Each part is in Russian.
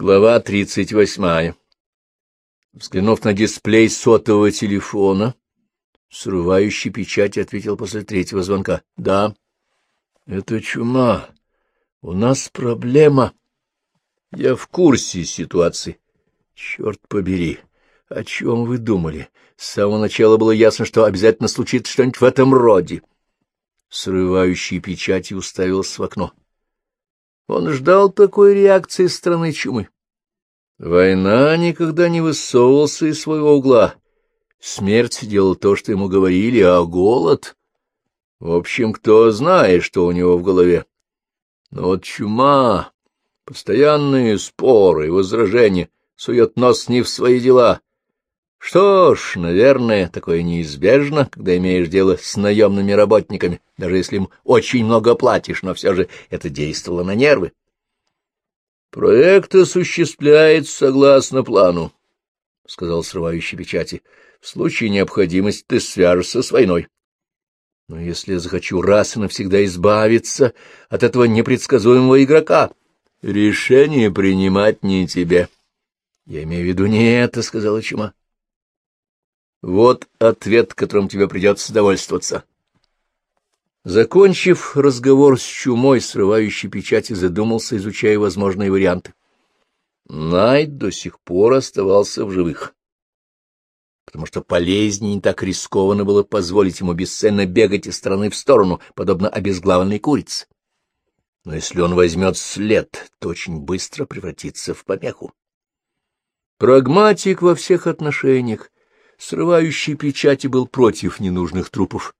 Глава тридцать восьмая. Взглянув на дисплей сотового телефона, срывающий печать ответил после третьего звонка. — Да. — Это чума. У нас проблема. Я в курсе ситуации. Черт побери. О чем вы думали? С самого начала было ясно, что обязательно случится что-нибудь в этом роде. Срывающий печать уставился в окно. — он ждал такой реакции страны чумы. Война никогда не высовывался из своего угла. Смерть делала то, что ему говорили, а голод... В общем, кто знает, что у него в голове. Но вот чума, постоянные споры и возражения, сует нос не в свои дела, что ж, наверное, такое неизбежно, когда имеешь дело с наемными работниками, даже если им очень много платишь, но все же это действовало на нервы. Проект осуществляется согласно плану, — сказал срывающий печати. В случае необходимости ты свяжешься с войной. Но если я захочу раз и навсегда избавиться от этого непредсказуемого игрока, решение принимать не тебе. Я имею в виду не это, — сказала Чума. Вот ответ, которым тебе придется довольствоваться. Закончив разговор с чумой, срывающей печати, задумался, изучая возможные варианты. Найт до сих пор оставался в живых, потому что полезнее не так рискованно было позволить ему бесценно бегать из стороны в сторону, подобно обезглавленной курице. Но если он возьмет след, то очень быстро превратится в помеху. Прагматик во всех отношениях, срывающий печати был против ненужных трупов.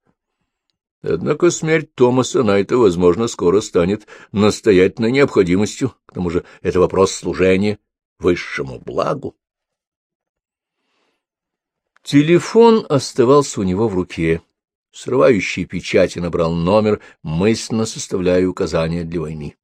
Однако смерть Томаса Найта, возможно, скоро станет настоятельной необходимостью, к тому же это вопрос служения высшему благу. Телефон оставался у него в руке. Срывающий печати набрал номер, мысленно составляя указания для войны.